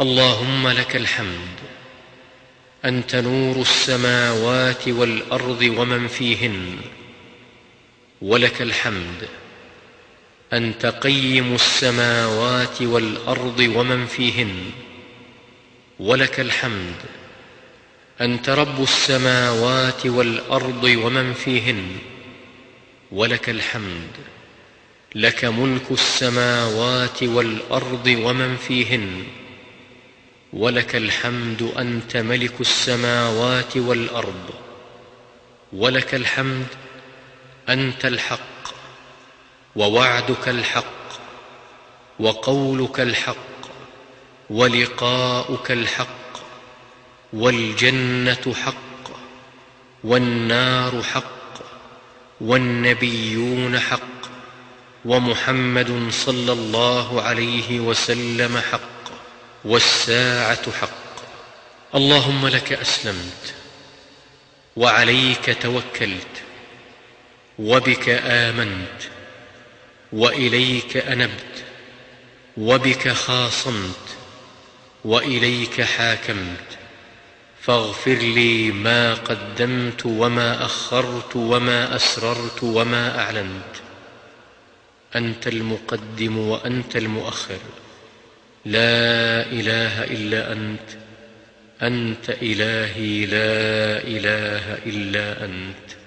اللهم لك الحمد. أنت نور السماوات والأرض ومن فيهن. ولك الحمد. أنت قيم السماوات والأرض ومن فيهن. ولك الحمد. أنت رب السماوات والأرض ومن فيهن. ولك الحمد. لك ملك السماوات والأرض ومن فيهن. ولك الحمد أنت ملك السماوات والأرض. ولك الحمد أنت الحق ووعدك الحق وقولك الحق ولقاؤك الحق والجنة حق والنار حق والنبيون حق ومحمد صلى الله عليه وسلم حق. والساعة حق. اللهم لك أسلمت وعليك توكلت وبك آمنت وإليك أنبت وبك خاصمت وإليك حاكمت. فاغفر لي ما قدمت وما أخرت وما أسررت وما أعلنت. أنت المقدم وأنت المؤخر. لا إله إلا أنت. أنت إلهي لا إله إلا أنت.